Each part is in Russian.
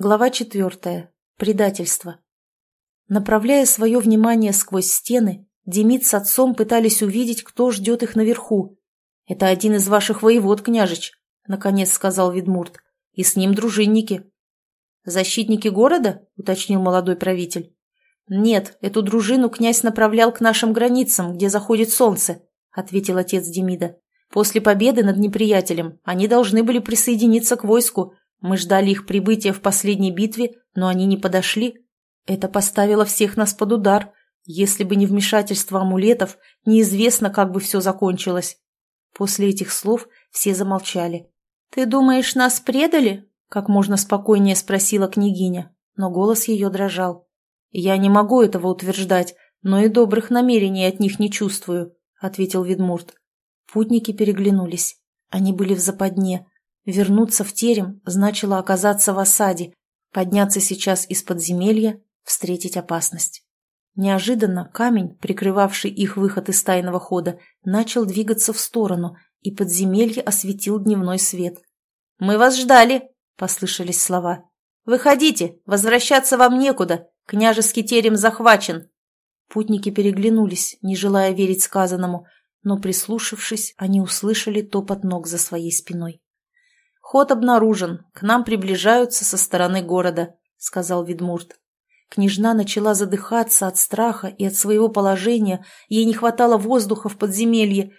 Глава четвертая. Предательство. Направляя свое внимание сквозь стены, Демид с отцом пытались увидеть, кто ждет их наверху. «Это один из ваших воевод, княжич», — наконец сказал Ведмурт. «И с ним дружинники». «Защитники города?» — уточнил молодой правитель. «Нет, эту дружину князь направлял к нашим границам, где заходит солнце», — ответил отец Демида. «После победы над неприятелем они должны были присоединиться к войску, мы ждали их прибытия в последней битве, но они не подошли. Это поставило всех нас под удар. Если бы не вмешательство амулетов, неизвестно, как бы все закончилось. После этих слов все замолчали. «Ты думаешь, нас предали?» — как можно спокойнее спросила княгиня, но голос ее дрожал. «Я не могу этого утверждать, но и добрых намерений от них не чувствую», — ответил Ведмурт. Путники переглянулись. Они были в западне, Вернуться в терем значило оказаться в осаде, подняться сейчас из подземелья, встретить опасность. Неожиданно камень, прикрывавший их выход из тайного хода, начал двигаться в сторону, и подземелье осветил дневной свет. «Мы вас ждали!» — послышались слова. «Выходите! Возвращаться вам некуда! Княжеский терем захвачен!» Путники переглянулись, не желая верить сказанному, но, прислушавшись, они услышали топот ног за своей спиной. «Ход обнаружен. К нам приближаются со стороны города», — сказал Ведмурт. Княжна начала задыхаться от страха и от своего положения, ей не хватало воздуха в подземелье.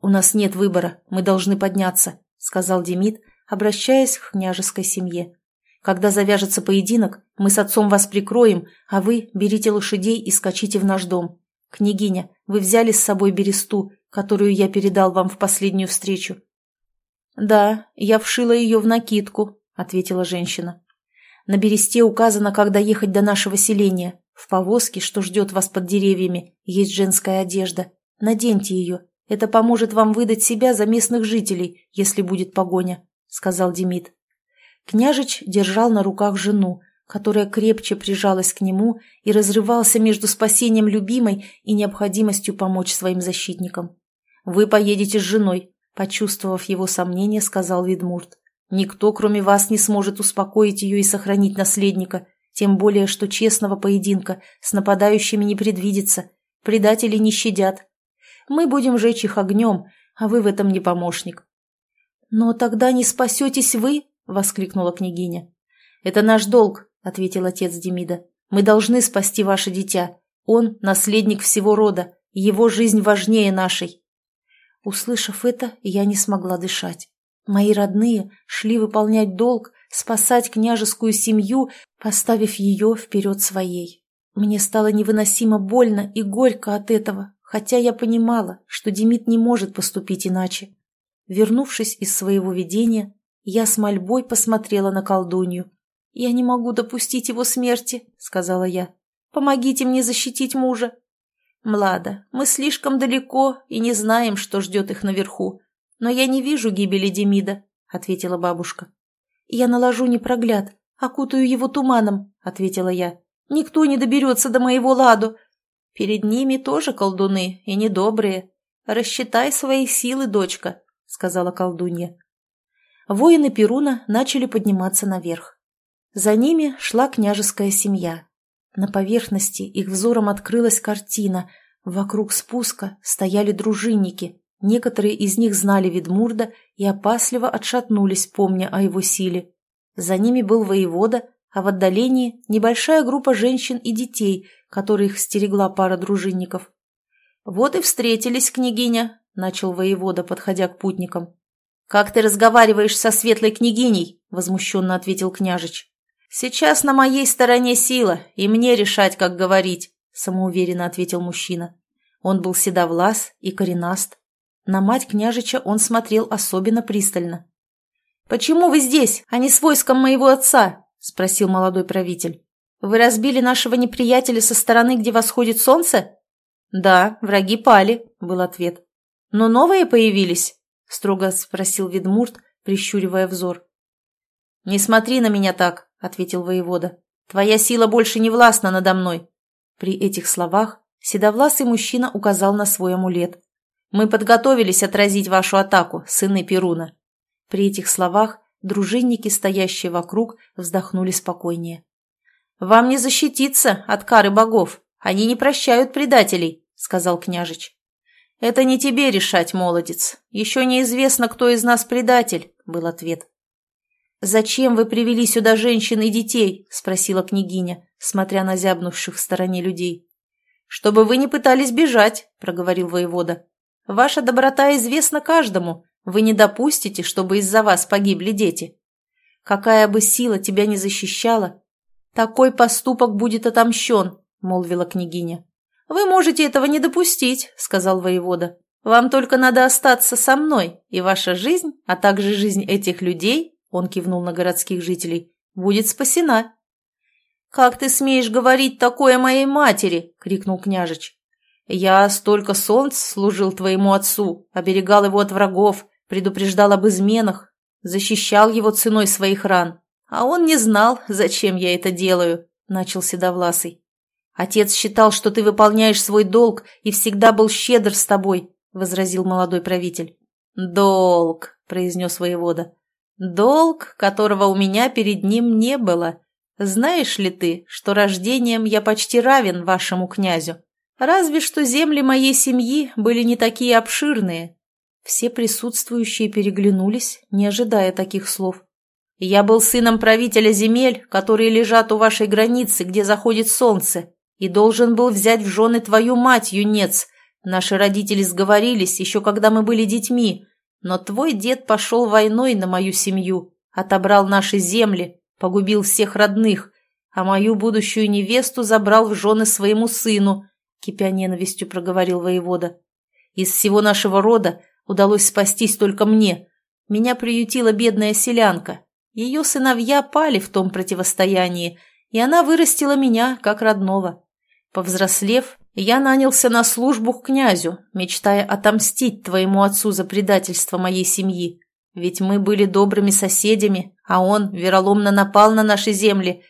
«У нас нет выбора, мы должны подняться», — сказал Демид, обращаясь к княжеской семье. «Когда завяжется поединок, мы с отцом вас прикроем, а вы берите лошадей и скачите в наш дом. Княгиня, вы взяли с собой бересту, которую я передал вам в последнюю встречу. «Да, я вшила ее в накидку», — ответила женщина. «На бересте указано, когда ехать до нашего селения. В повозке, что ждет вас под деревьями, есть женская одежда. Наденьте ее. Это поможет вам выдать себя за местных жителей, если будет погоня», — сказал Демид. Княжич держал на руках жену, которая крепче прижалась к нему и разрывался между спасением любимой и необходимостью помочь своим защитникам. «Вы поедете с женой, Почувствовав его сомнение, сказал Видмурт. «Никто, кроме вас, не сможет успокоить ее и сохранить наследника, тем более, что честного поединка с нападающими не предвидится, предатели не щадят. Мы будем жечь их огнем, а вы в этом не помощник». «Но тогда не спасетесь вы?» — воскликнула княгиня. «Это наш долг», — ответил отец Демида. «Мы должны спасти ваше дитя. Он — наследник всего рода, его жизнь важнее нашей». Услышав это, я не смогла дышать. Мои родные шли выполнять долг, спасать княжескую семью, поставив ее вперед своей. Мне стало невыносимо больно и горько от этого, хотя я понимала, что Демид не может поступить иначе. Вернувшись из своего видения, я с мольбой посмотрела на колдунью. «Я не могу допустить его смерти», — сказала я. «Помогите мне защитить мужа». «Млада, мы слишком далеко и не знаем, что ждет их наверху. Но я не вижу гибели Демида», — ответила бабушка. «Я наложу непрогляд, окутаю его туманом», — ответила я. «Никто не доберется до моего ладу. Перед ними тоже колдуны, и недобрые. Рассчитай свои силы, дочка», — сказала колдунья. Воины Перуна начали подниматься наверх. За ними шла княжеская семья. На поверхности их взором открылась картина. Вокруг спуска стояли дружинники. Некоторые из них знали Ведмурда и опасливо отшатнулись, помня о его силе. За ними был воевода, а в отдалении небольшая группа женщин и детей, которых стерегла пара дружинников. «Вот и встретились, княгиня», — начал воевода, подходя к путникам. «Как ты разговариваешь со светлой княгиней?» — возмущенно ответил княжич. «Сейчас на моей стороне сила, и мне решать, как говорить», — самоуверенно ответил мужчина. Он был седовлас и коренаст. На мать княжича он смотрел особенно пристально. «Почему вы здесь, а не с войском моего отца?» — спросил молодой правитель. «Вы разбили нашего неприятеля со стороны, где восходит солнце?» «Да, враги пали», — был ответ. «Но новые появились?» — строго спросил Ведмурт, прищуривая взор. «Не смотри на меня так», ответил воевода. «Твоя сила больше не властна надо мной». При этих словах седовласый мужчина указал на свой амулет. «Мы подготовились отразить вашу атаку, сыны Перуна». При этих словах дружинники, стоящие вокруг, вздохнули спокойнее. «Вам не защититься от кары богов, они не прощают предателей», — сказал княжич. «Это не тебе решать, молодец. Еще неизвестно, кто из нас предатель», — был ответ. «Зачем вы привели сюда женщин и детей?» — спросила княгиня, смотря на зябнувших в стороне людей. «Чтобы вы не пытались бежать», — проговорил воевода. «Ваша доброта известна каждому. Вы не допустите, чтобы из-за вас погибли дети. Какая бы сила тебя не защищала, такой поступок будет отомщен», — молвила княгиня. «Вы можете этого не допустить», — сказал воевода. «Вам только надо остаться со мной, и ваша жизнь, а также жизнь этих людей он кивнул на городских жителей, будет спасена. «Как ты смеешь говорить такое моей матери?» — крикнул княжич. «Я столько солнц служил твоему отцу, оберегал его от врагов, предупреждал об изменах, защищал его ценой своих ран. А он не знал, зачем я это делаю», — начал Седовласый. «Отец считал, что ты выполняешь свой долг и всегда был щедр с тобой», — возразил молодой правитель. «Долг», — произнес воевода. Долг, которого у меня перед ним не было. Знаешь ли ты, что рождением я почти равен вашему князю? Разве что земли моей семьи были не такие обширные. Все присутствующие переглянулись, не ожидая таких слов. Я был сыном правителя земель, которые лежат у вашей границы, где заходит солнце, и должен был взять в жены твою мать, юнец. Наши родители сговорились, еще когда мы были детьми, но твой дед пошел войной на мою семью, отобрал наши земли, погубил всех родных, а мою будущую невесту забрал в жены своему сыну, кипя ненавистью проговорил воевода. Из всего нашего рода удалось спастись только мне. Меня приютила бедная селянка. Ее сыновья пали в том противостоянии, и она вырастила меня как родного. Повзрослев, я нанялся на службу к князю, мечтая отомстить твоему отцу за предательство моей семьи. Ведь мы были добрыми соседями, а он вероломно напал на наши земли.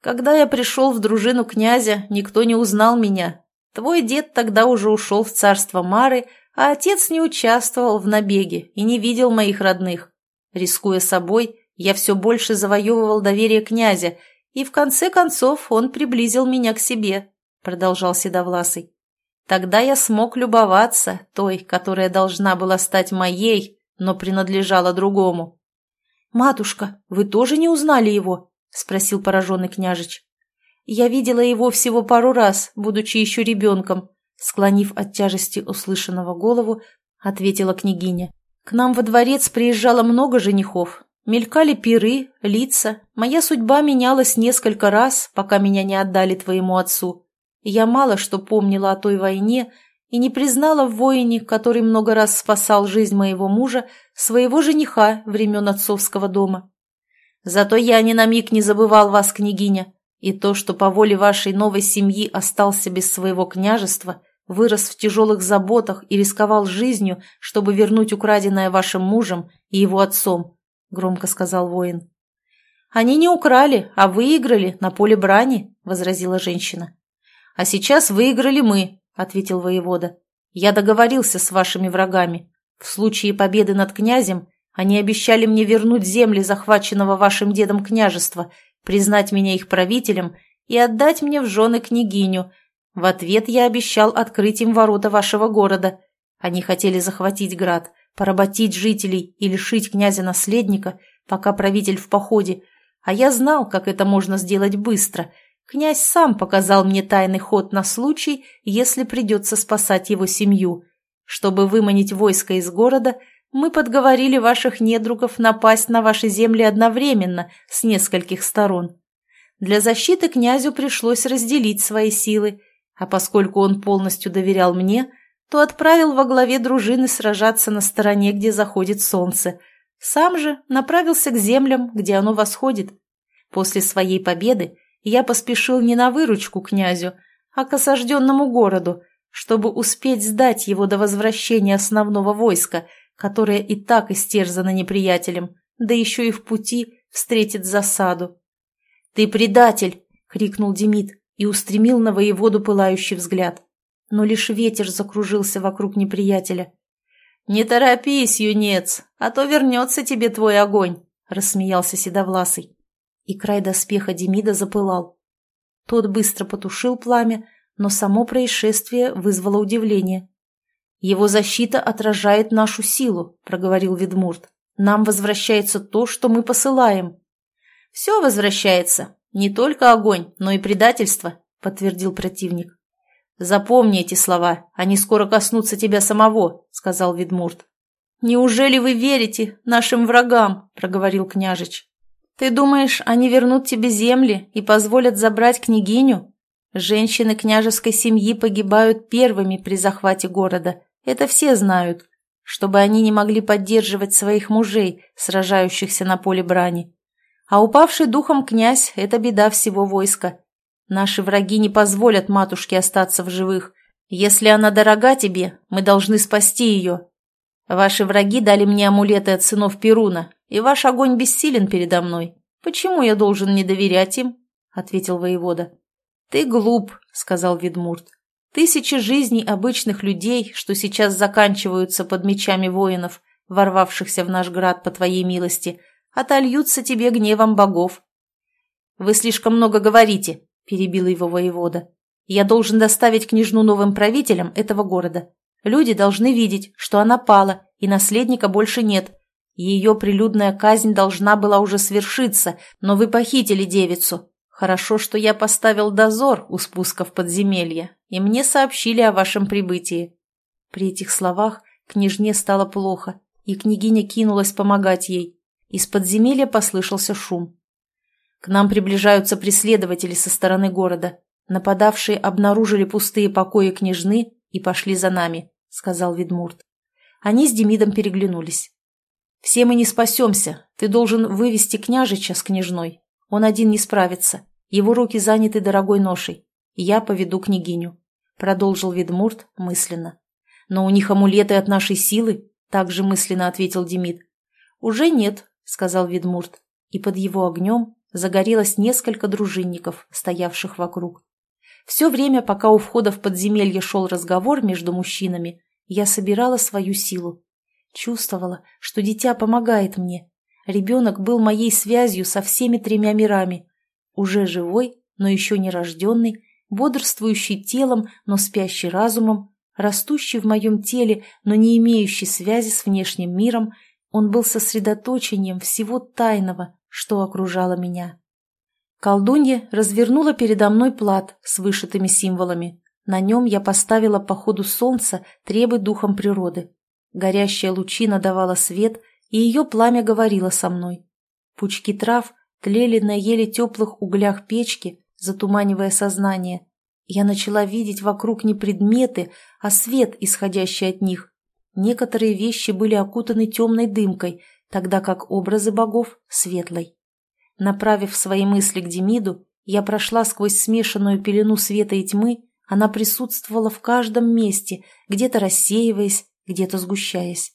Когда я пришел в дружину князя, никто не узнал меня. Твой дед тогда уже ушел в царство Мары, а отец не участвовал в набеге и не видел моих родных. Рискуя собой, я все больше завоевывал доверие князя, и в конце концов он приблизил меня к себе продолжал Седовласый. Тогда я смог любоваться той, которая должна была стать моей, но принадлежала другому. «Матушка, вы тоже не узнали его?» — спросил пораженный княжич. «Я видела его всего пару раз, будучи еще ребенком», — склонив от тяжести услышанного голову, ответила княгиня. «К нам во дворец приезжало много женихов. Мелькали пиры, лица. Моя судьба менялась несколько раз, пока меня не отдали твоему отцу. Я мало что помнила о той войне и не признала в воине, который много раз спасал жизнь моего мужа, своего жениха времен отцовского дома. Зато я ни на миг не забывал вас, княгиня, и то, что по воле вашей новой семьи остался без своего княжества, вырос в тяжелых заботах и рисковал жизнью, чтобы вернуть украденное вашим мужем и его отцом, — громко сказал воин. «Они не украли, а выиграли на поле брани», — возразила женщина. «А сейчас выиграли мы», — ответил воевода. «Я договорился с вашими врагами. В случае победы над князем они обещали мне вернуть земли захваченного вашим дедом княжества, признать меня их правителем и отдать мне в жены княгиню. В ответ я обещал открыть им ворота вашего города. Они хотели захватить град, поработить жителей и лишить князя-наследника, пока правитель в походе, а я знал, как это можно сделать быстро — Князь сам показал мне тайный ход на случай, если придется спасать его семью. Чтобы выманить войско из города, мы подговорили ваших недругов напасть на ваши земли одновременно, с нескольких сторон. Для защиты князю пришлось разделить свои силы, а поскольку он полностью доверял мне, то отправил во главе дружины сражаться на стороне, где заходит солнце. Сам же направился к землям, где оно восходит. После своей победы я поспешил не на выручку князю, а к осажденному городу, чтобы успеть сдать его до возвращения основного войска, которое и так истерзано неприятелем, да еще и в пути встретит засаду. «Ты предатель!» — крикнул Демид и устремил на воеводу пылающий взгляд. Но лишь ветер закружился вокруг неприятеля. «Не торопись, юнец, а то вернется тебе твой огонь», — рассмеялся Седовласый. И край доспеха Демида запылал. Тот быстро потушил пламя, но само происшествие вызвало удивление. «Его защита отражает нашу силу», — проговорил Ведмурт. «Нам возвращается то, что мы посылаем». «Все возвращается. Не только огонь, но и предательство», — подтвердил противник. «Запомни эти слова, они скоро коснутся тебя самого», — сказал Ведмурт. «Неужели вы верите нашим врагам?» — проговорил княжич. «Ты думаешь, они вернут тебе земли и позволят забрать княгиню? Женщины княжеской семьи погибают первыми при захвате города, это все знают, чтобы они не могли поддерживать своих мужей, сражающихся на поле брани. А упавший духом князь – это беда всего войска. Наши враги не позволят матушке остаться в живых. Если она дорога тебе, мы должны спасти ее. Ваши враги дали мне амулеты от сынов Перуна, и ваш огонь бессилен передо мной. Почему я должен не доверять им?» – ответил воевода. «Ты глуп», – сказал Ведмурт. «Тысячи жизней обычных людей, что сейчас заканчиваются под мечами воинов, ворвавшихся в наш град по твоей милости, отольются тебе гневом богов». «Вы слишком много говорите», – перебил его воевода. «Я должен доставить княжну новым правителям этого города. Люди должны видеть, что она пала, и наследника больше нет. Ее прилюдная казнь должна была уже свершиться, но вы похитили девицу. Хорошо, что я поставил дозор у спуска в подземелье, и мне сообщили о вашем прибытии». При этих словах княжне стало плохо, и княгиня кинулась помогать ей. Из подземелья послышался шум. К нам приближаются преследователи со стороны города. Нападавшие обнаружили пустые покои княжны и пошли за нами, — сказал Ведмурт. Они с Демидом переглянулись. «Все мы не спасемся. Ты должен вывести княжича с княжной. Он один не справится. Его руки заняты дорогой ношей. Я поведу княгиню», — продолжил Ведмурт мысленно. «Но у них амулеты от нашей силы», — также мысленно ответил Демид. «Уже нет», — сказал Ведмурт, и под его огнем загорелось несколько дружинников, стоявших вокруг. Все время, пока у входа в подземелье шел разговор между мужчинами, я собирала свою силу. Чувствовала, что дитя помогает мне. Ребенок был моей связью со всеми тремя мирами. Уже живой, но еще не рожденный, бодрствующий телом, но спящий разумом, растущий в моем теле, но не имеющий связи с внешним миром, он был сосредоточением всего тайного, что окружало меня. Колдунья развернула передо мной плат с вышитыми символами. На нем я поставила по ходу солнца требы духом природы. Горящая лучина давала свет, и ее пламя говорило со мной. Пучки трав тлели на еле теплых углях печки, затуманивая сознание. Я начала видеть вокруг не предметы, а свет, исходящий от них. Некоторые вещи были окутаны темной дымкой, тогда как образы богов — светлой. Направив свои мысли к Демиду, я прошла сквозь смешанную пелену света и тьмы, она присутствовала в каждом месте, где-то рассеиваясь, где-то сгущаясь.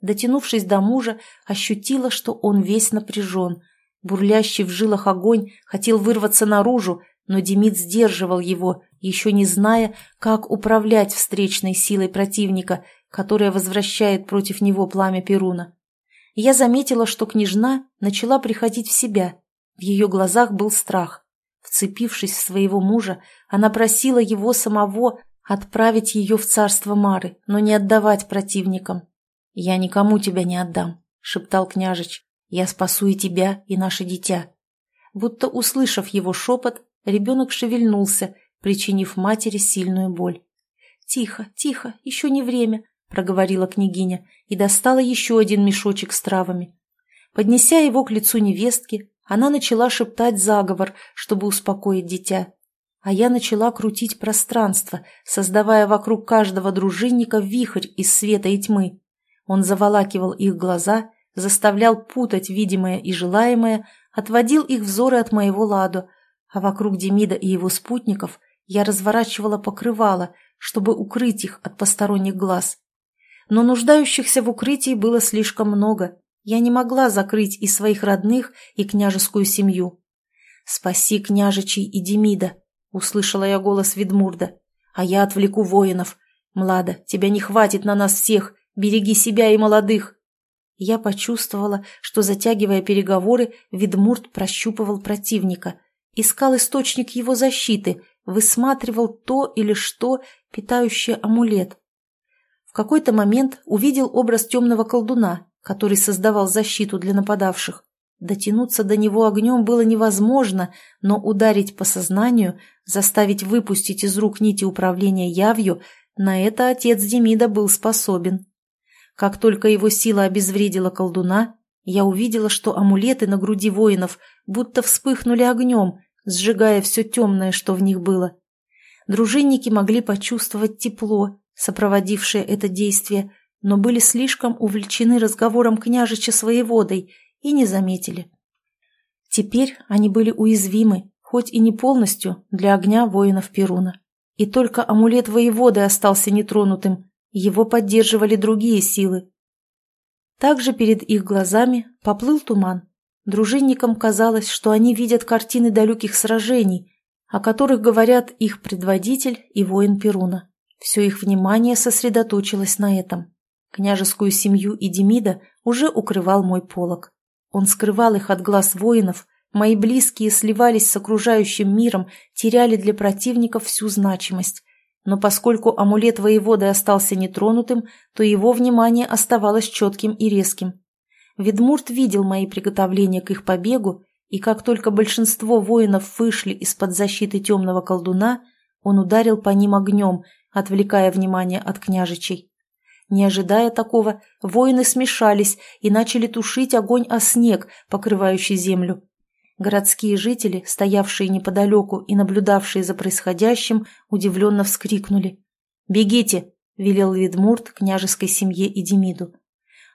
Дотянувшись до мужа, ощутила, что он весь напряжен. Бурлящий в жилах огонь хотел вырваться наружу, но Демид сдерживал его, еще не зная, как управлять встречной силой противника, которая возвращает против него пламя Перуна я заметила, что княжна начала приходить в себя. В ее глазах был страх. Вцепившись в своего мужа, она просила его самого отправить ее в царство Мары, но не отдавать противникам. «Я никому тебя не отдам», — шептал княжич. «Я спасу и тебя, и наше дитя». Будто услышав его шепот, ребенок шевельнулся, причинив матери сильную боль. «Тихо, тихо, еще не время проговорила княгиня и достала еще один мешочек с травами. Поднеся его к лицу невестки, она начала шептать заговор, чтобы успокоить дитя. А я начала крутить пространство, создавая вокруг каждого дружинника вихрь из света и тьмы. Он заволакивал их глаза, заставлял путать видимое и желаемое, отводил их взоры от моего ладу, а вокруг Демида и его спутников я разворачивала покрывало, чтобы укрыть их от посторонних глаз но нуждающихся в укрытии было слишком много. Я не могла закрыть и своих родных, и княжескую семью. «Спаси княжичей и Демида!» — услышала я голос Ведмурда. «А я отвлеку воинов. Млада, тебя не хватит на нас всех. Береги себя и молодых!» Я почувствовала, что, затягивая переговоры, Ведмурт прощупывал противника, искал источник его защиты, высматривал то или что, питающее амулет. В какой-то момент увидел образ темного колдуна, который создавал защиту для нападавших. Дотянуться до него огнем было невозможно, но ударить по сознанию, заставить выпустить из рук нити управления явью, на это отец Демида был способен. Как только его сила обезвредила колдуна, я увидела, что амулеты на груди воинов будто вспыхнули огнем, сжигая все темное, что в них было. Дружинники могли почувствовать тепло, сопроводившее это действие, но были слишком увлечены разговором княжича с воеводой и не заметили. Теперь они были уязвимы, хоть и не полностью, для огня воинов Перуна. И только амулет воеводы остался нетронутым, его поддерживали другие силы. Также перед их глазами поплыл туман. Дружинникам казалось, что они видят картины далеких сражений, о которых говорят их предводитель и воин Перуна. Все их внимание сосредоточилось на этом. Княжескую семью и Демида уже укрывал мой полог. Он скрывал их от глаз воинов, мои близкие сливались с окружающим миром, теряли для противников всю значимость. Но поскольку амулет воеводы остался нетронутым, то его внимание оставалось четким и резким. Ведмурт видел мои приготовления к их побегу, и как только большинство воинов вышли из-под защиты темного колдуна, он ударил по ним огнем, отвлекая внимание от княжичей. Не ожидая такого, воины смешались и начали тушить огонь о снег, покрывающий землю. Городские жители, стоявшие неподалеку и наблюдавшие за происходящим, удивленно вскрикнули. «Бегите!» — велел Ведмурт княжеской семье и Демиду.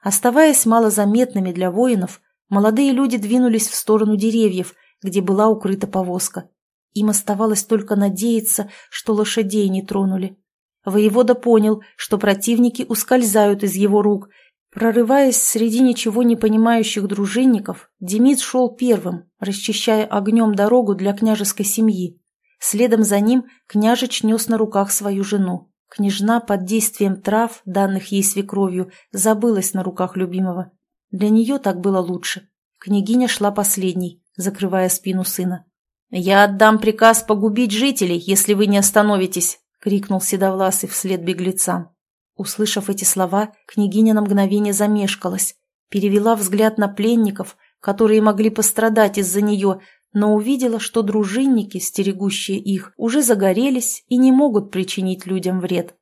Оставаясь малозаметными для воинов, молодые люди двинулись в сторону деревьев, где была укрыта повозка. Им оставалось только надеяться, что лошадей не тронули. Воевода понял, что противники ускользают из его рук. Прорываясь среди ничего не понимающих дружинников, Демид шел первым, расчищая огнем дорогу для княжеской семьи. Следом за ним княжич нес на руках свою жену. Княжна под действием трав, данных ей свекровью, забылась на руках любимого. Для нее так было лучше. Княгиня шла последней, закрывая спину сына. «Я отдам приказ погубить жителей, если вы не остановитесь», — крикнул Седовласый вслед беглецам. Услышав эти слова, княгиня на мгновение замешкалась, перевела взгляд на пленников, которые могли пострадать из-за нее, но увидела, что дружинники, стерегущие их, уже загорелись и не могут причинить людям вред.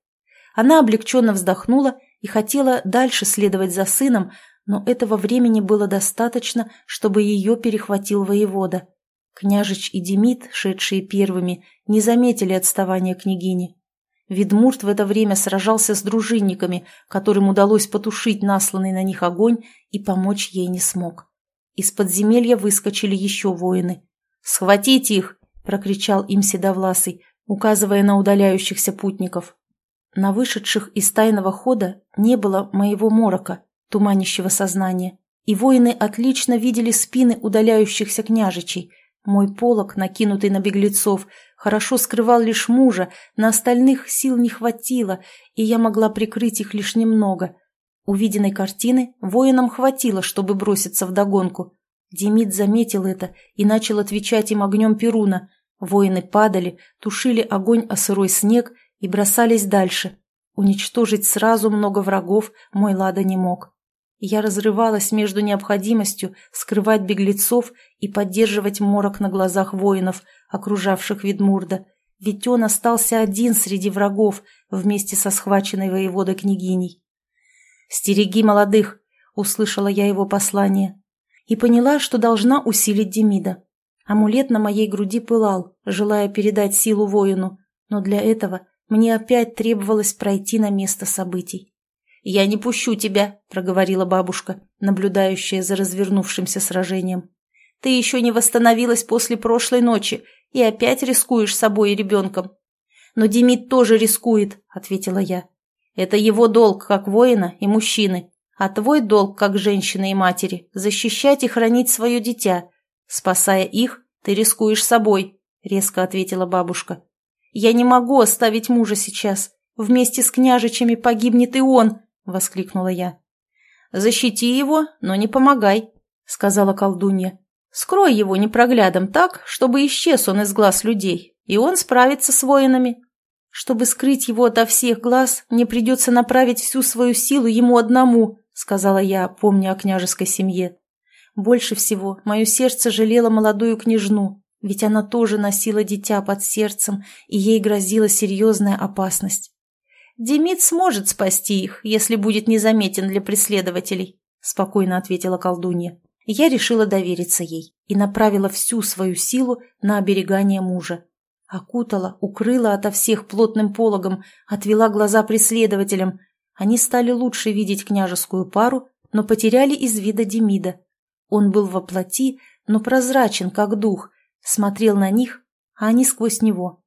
Она облегченно вздохнула и хотела дальше следовать за сыном, но этого времени было достаточно, чтобы ее перехватил воевода. Княжич и Демид, шедшие первыми, не заметили отставания княгини. Ведмурт в это время сражался с дружинниками, которым удалось потушить насланный на них огонь и помочь ей не смог. Из подземелья выскочили еще воины. «Схватите их!» – прокричал им Седовласый, указывая на удаляющихся путников. На вышедших из тайного хода не было моего морока, туманящего сознания, и воины отлично видели спины удаляющихся княжичей – мой полог, накинутый на беглецов, хорошо скрывал лишь мужа, на остальных сил не хватило, и я могла прикрыть их лишь немного. Увиденной картины воинам хватило, чтобы броситься в догонку. Демид заметил это и начал отвечать им огнем Перуна. Воины падали, тушили огонь о сырой снег и бросались дальше. Уничтожить сразу много врагов мой Лада не мог. Я разрывалась между необходимостью скрывать беглецов и поддерживать морок на глазах воинов, окружавших Ведмурда, ведь он остался один среди врагов вместе со схваченной воеводой княгиней. «Стереги молодых!» — услышала я его послание. И поняла, что должна усилить Демида. Амулет на моей груди пылал, желая передать силу воину, но для этого мне опять требовалось пройти на место событий. «Я не пущу тебя», — проговорила бабушка, наблюдающая за развернувшимся сражением. «Ты еще не восстановилась после прошлой ночи и опять рискуешь собой и ребенком». «Но Демид тоже рискует», — ответила я. «Это его долг, как воина и мужчины, а твой долг, как женщины и матери, защищать и хранить свое дитя. Спасая их, ты рискуешь собой», — резко ответила бабушка. «Я не могу оставить мужа сейчас. Вместе с княжичами погибнет и он», — воскликнула я. Защити его, но не помогай», — сказала колдунья. «Скрой его непроглядом так, чтобы исчез он из глаз людей, и он справится с воинами. Чтобы скрыть его ото всех глаз, мне придется направить всю свою силу ему одному», — сказала я, помня о княжеской семье. Больше всего мое сердце жалело молодую княжну, ведь она тоже носила дитя под сердцем, и ей грозила серьезная опасность. «Демид сможет спасти их, если будет незаметен для преследователей», — спокойно ответила колдунья. Я решила довериться ей и направила всю свою силу на оберегание мужа. Окутала, укрыла ото всех плотным пологом, отвела глаза преследователям. Они стали лучше видеть княжескую пару, но потеряли из вида Демида. Он был во плоти, но прозрачен, как дух, смотрел на них, а они сквозь него.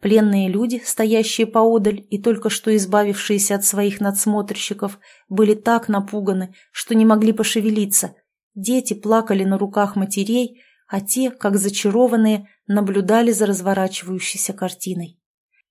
Пленные люди, стоящие поодаль и только что избавившиеся от своих надсмотрщиков, были так напуганы, что не могли пошевелиться. Дети плакали на руках матерей, а те, как зачарованные, наблюдали за разворачивающейся картиной.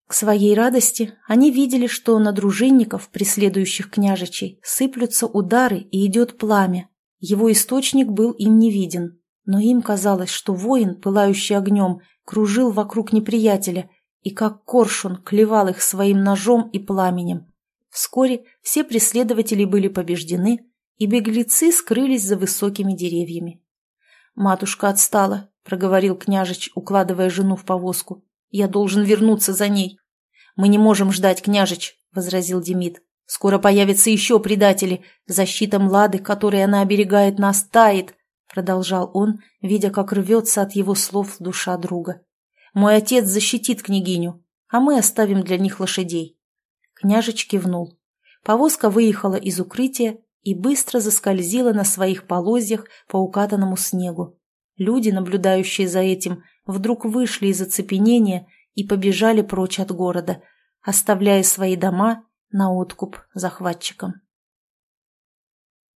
К своей радости они видели, что на дружинников, преследующих княжичей, сыплются удары и идет пламя. Его источник был им не виден, но им казалось, что воин, пылающий огнем, кружил вокруг неприятеля и как коршун клевал их своим ножом и пламенем. Вскоре все преследователи были побеждены, и беглецы скрылись за высокими деревьями. «Матушка отстала», — проговорил княжич, укладывая жену в повозку. «Я должен вернуться за ней». «Мы не можем ждать, княжич», — возразил Демид. «Скоро появятся еще предатели. Защита Млады, которой она оберегает нас, тает», — продолжал он, видя, как рвется от его слов душа друга. Мой отец защитит княгиню, а мы оставим для них лошадей». Княжич кивнул. Повозка выехала из укрытия и быстро заскользила на своих полозьях по укатанному снегу. Люди, наблюдающие за этим, вдруг вышли из оцепенения и побежали прочь от города, оставляя свои дома на откуп захватчикам.